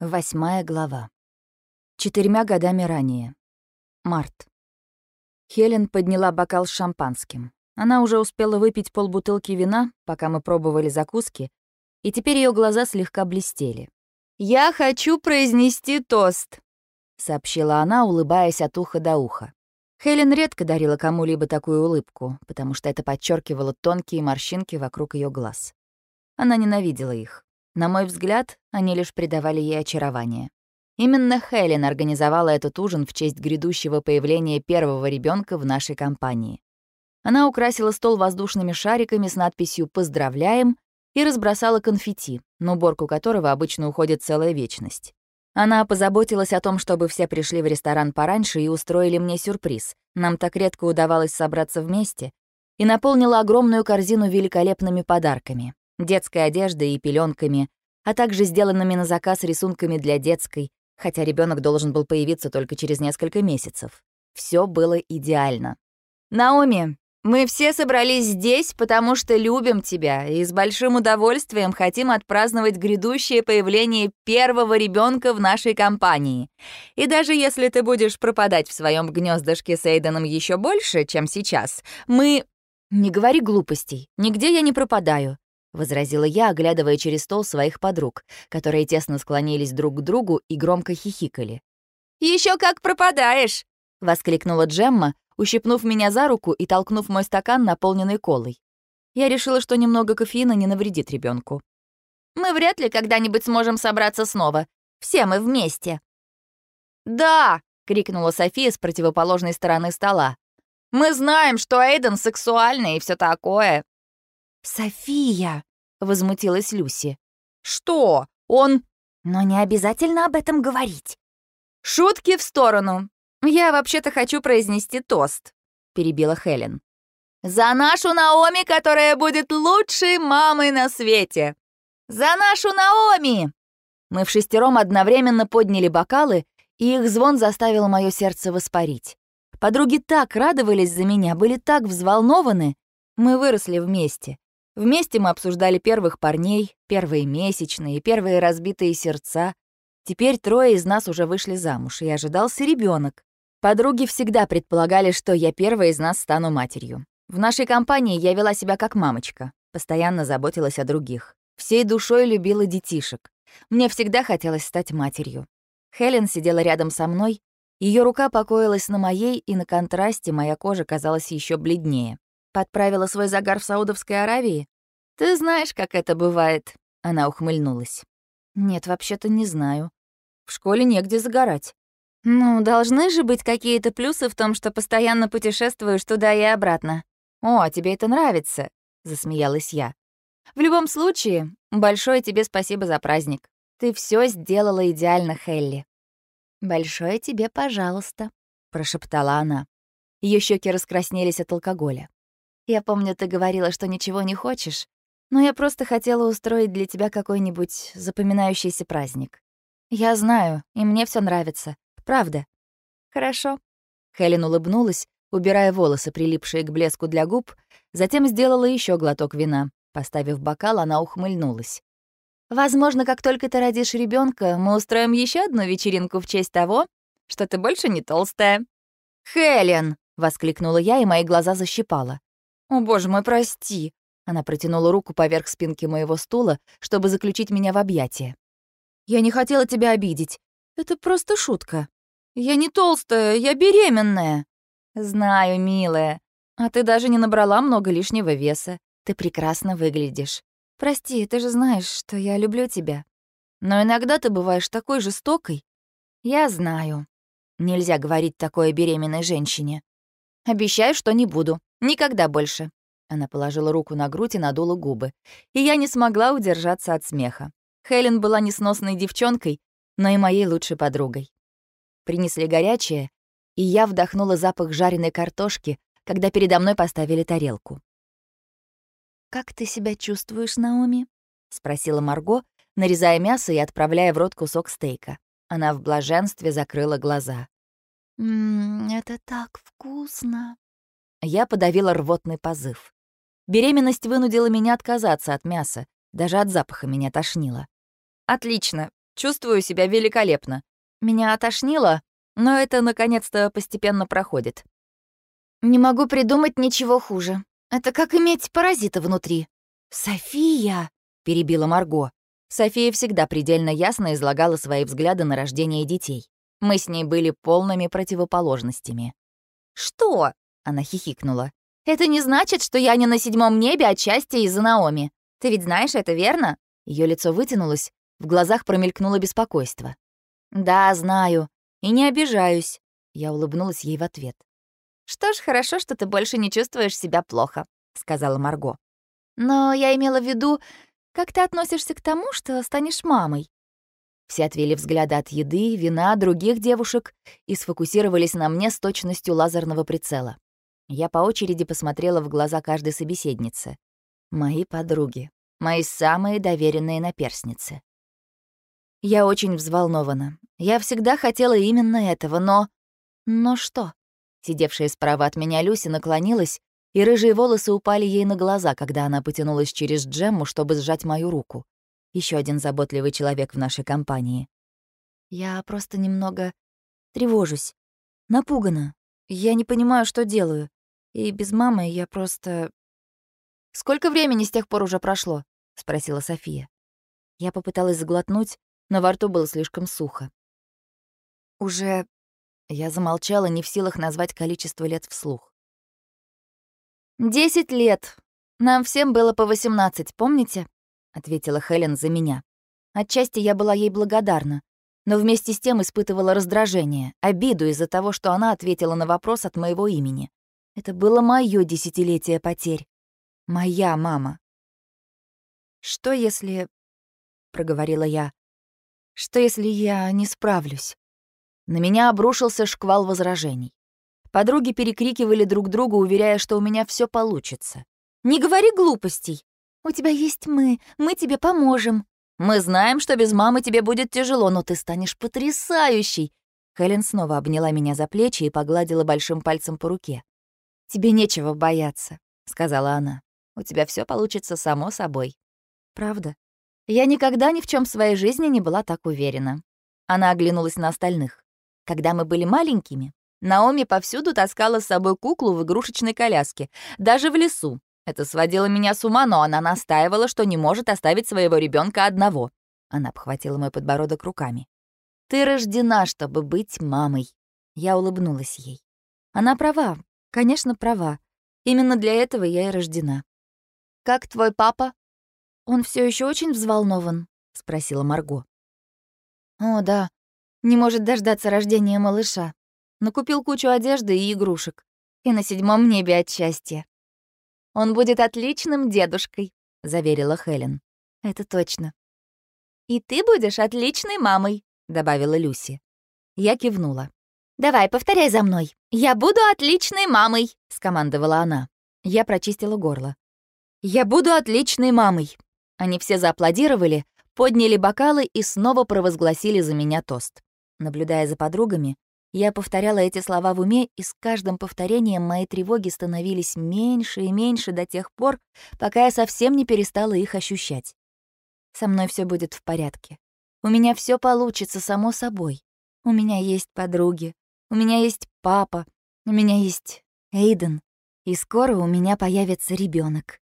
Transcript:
Восьмая глава. Четырьмя годами ранее. Март. Хелен подняла бокал с шампанским. Она уже успела выпить полбутылки вина, пока мы пробовали закуски, и теперь ее глаза слегка блестели. «Я хочу произнести тост», — сообщила она, улыбаясь от уха до уха. Хелен редко дарила кому-либо такую улыбку, потому что это подчеркивало тонкие морщинки вокруг ее глаз. Она ненавидела их. На мой взгляд, они лишь придавали ей очарование. Именно Хелен организовала этот ужин в честь грядущего появления первого ребенка в нашей компании. Она украсила стол воздушными шариками с надписью «Поздравляем» и разбросала конфетти, на уборку которого обычно уходит целая вечность. Она позаботилась о том, чтобы все пришли в ресторан пораньше и устроили мне сюрприз. Нам так редко удавалось собраться вместе. И наполнила огромную корзину великолепными подарками детской одеждой и пеленками, а также сделанными на заказ рисунками для детской, хотя ребенок должен был появиться только через несколько месяцев. Все было идеально. «Наоми, мы все собрались здесь, потому что любим тебя и с большим удовольствием хотим отпраздновать грядущее появление первого ребенка в нашей компании. И даже если ты будешь пропадать в своем гнездышке с Эйденом еще больше, чем сейчас, мы...» «Не говори глупостей. Нигде я не пропадаю. — возразила я, оглядывая через стол своих подруг, которые тесно склонились друг к другу и громко хихикали. Еще как пропадаешь!» — воскликнула Джемма, ущипнув меня за руку и толкнув мой стакан, наполненный колой. Я решила, что немного кофеина не навредит ребенку. «Мы вряд ли когда-нибудь сможем собраться снова. Все мы вместе». «Да!» — крикнула София с противоположной стороны стола. «Мы знаем, что Эйден сексуальный и все такое, «София!» — возмутилась Люси. «Что? Он...» «Но не обязательно об этом говорить». «Шутки в сторону. Я вообще-то хочу произнести тост», — перебила Хелен. «За нашу Наоми, которая будет лучшей мамой на свете! За нашу Наоми!» Мы в шестером одновременно подняли бокалы, и их звон заставил мое сердце воспарить. Подруги так радовались за меня, были так взволнованы. Мы выросли вместе. Вместе мы обсуждали первых парней, первые месячные, первые разбитые сердца. Теперь трое из нас уже вышли замуж, и ожидался ребенок. Подруги всегда предполагали, что я первая из нас стану матерью. В нашей компании я вела себя как мамочка, постоянно заботилась о других. Всей душой любила детишек. Мне всегда хотелось стать матерью. Хелен сидела рядом со мной, ее рука покоилась на моей, и на контрасте моя кожа казалась еще бледнее. Подправила свой загар в Саудовской Аравии? Ты знаешь, как это бывает. Она ухмыльнулась. Нет, вообще-то не знаю. В школе негде загорать. Ну, должны же быть какие-то плюсы в том, что постоянно путешествуешь туда и обратно. О, тебе это нравится, засмеялась я. В любом случае, большое тебе спасибо за праздник. Ты все сделала идеально, Хелли. Большое тебе, пожалуйста, прошептала она. Ее щеки раскраснелись от алкоголя. Я помню, ты говорила, что ничего не хочешь, но я просто хотела устроить для тебя какой-нибудь запоминающийся праздник. Я знаю, и мне все нравится. Правда. Хорошо. Хелен улыбнулась, убирая волосы, прилипшие к блеску для губ, затем сделала еще глоток вина. Поставив бокал, она ухмыльнулась. «Возможно, как только ты родишь ребенка, мы устроим еще одну вечеринку в честь того, что ты больше не толстая». «Хелен!» — воскликнула я, и мои глаза защипала. «О, боже мой, прости!» Она протянула руку поверх спинки моего стула, чтобы заключить меня в объятия. «Я не хотела тебя обидеть. Это просто шутка. Я не толстая, я беременная». «Знаю, милая. А ты даже не набрала много лишнего веса. Ты прекрасно выглядишь. Прости, ты же знаешь, что я люблю тебя. Но иногда ты бываешь такой жестокой. Я знаю. Нельзя говорить такое беременной женщине. Обещаю, что не буду. Никогда больше». Она положила руку на грудь и надула губы. И я не смогла удержаться от смеха. Хелен была несносной девчонкой, но и моей лучшей подругой. Принесли горячее, и я вдохнула запах жареной картошки, когда передо мной поставили тарелку. «Как ты себя чувствуешь, Наоми?» — спросила Марго, нарезая мясо и отправляя в рот кусок стейка. Она в блаженстве закрыла глаза. «Ммм, это так вкусно!» Я подавила рвотный позыв. Беременность вынудила меня отказаться от мяса, даже от запаха меня тошнило. «Отлично. чувствую себя великолепно. Меня отошнило, но это наконец-то постепенно проходит. Не могу придумать ничего хуже. Это как иметь паразита внутри. «София!» — перебила Марго. София всегда предельно ясно излагала свои взгляды на рождение детей. Мы с ней были полными противоположностями. «Что?» — она хихикнула. «Это не значит, что я не на седьмом небе от счастья из-за Наоми. Ты ведь знаешь это, верно?» Ее лицо вытянулось, в глазах промелькнуло беспокойство. «Да, знаю. И не обижаюсь». Я улыбнулась ей в ответ. «Что ж, хорошо, что ты больше не чувствуешь себя плохо», — сказала Марго. «Но я имела в виду, как ты относишься к тому, что станешь мамой?» Все отвели взгляды от еды, вина, других девушек и сфокусировались на мне с точностью лазерного прицела. Я по очереди посмотрела в глаза каждой собеседницы. Мои подруги, мои самые доверенные наперсницы. Я очень взволнована. Я всегда хотела именно этого, но... Но что? Сидевшая справа от меня Люси наклонилась, и рыжие волосы упали ей на глаза, когда она потянулась через Джемму, чтобы сжать мою руку. Еще один заботливый человек в нашей компании. Я просто немного тревожусь, напугана. Я не понимаю, что делаю. И без мамы я просто... «Сколько времени с тех пор уже прошло?» — спросила София. Я попыталась заглотнуть, но во рту было слишком сухо. «Уже...» Я замолчала, не в силах назвать количество лет вслух. «Десять лет. Нам всем было по восемнадцать, помните?» — ответила Хелен за меня. Отчасти я была ей благодарна, но вместе с тем испытывала раздражение, обиду из-за того, что она ответила на вопрос от моего имени. Это было моё десятилетие потерь. Моя мама. «Что если...» — проговорила я. «Что если я не справлюсь?» На меня обрушился шквал возражений. Подруги перекрикивали друг друга, уверяя, что у меня все получится. «Не говори глупостей! У тебя есть мы, мы тебе поможем. Мы знаем, что без мамы тебе будет тяжело, но ты станешь потрясающей!» Хелен снова обняла меня за плечи и погладила большим пальцем по руке. «Тебе нечего бояться», — сказала она. «У тебя все получится само собой». «Правда?» Я никогда ни в чем в своей жизни не была так уверена. Она оглянулась на остальных. Когда мы были маленькими, Наоми повсюду таскала с собой куклу в игрушечной коляске, даже в лесу. Это сводило меня с ума, но она настаивала, что не может оставить своего ребенка одного. Она обхватила мой подбородок руками. «Ты рождена, чтобы быть мамой». Я улыбнулась ей. Она права, конечно, права. Именно для этого я и рождена. «Как твой папа?» «Он все еще очень взволнован?» — спросила Марго. «О, да. Не может дождаться рождения малыша. Накупил кучу одежды и игрушек. И на седьмом небе от счастья. Он будет отличным дедушкой», — заверила Хелен. «Это точно». «И ты будешь отличной мамой», — добавила Люси. Я кивнула. «Давай, повторяй за мной. Я буду отличной мамой», — скомандовала она. Я прочистила горло. «Я буду отличной мамой». Они все зааплодировали, подняли бокалы и снова провозгласили за меня тост. Наблюдая за подругами, я повторяла эти слова в уме, и с каждым повторением мои тревоги становились меньше и меньше до тех пор, пока я совсем не перестала их ощущать. Со мной все будет в порядке. У меня все получится само собой. У меня есть подруги, у меня есть папа, у меня есть Эйден, и скоро у меня появится ребенок.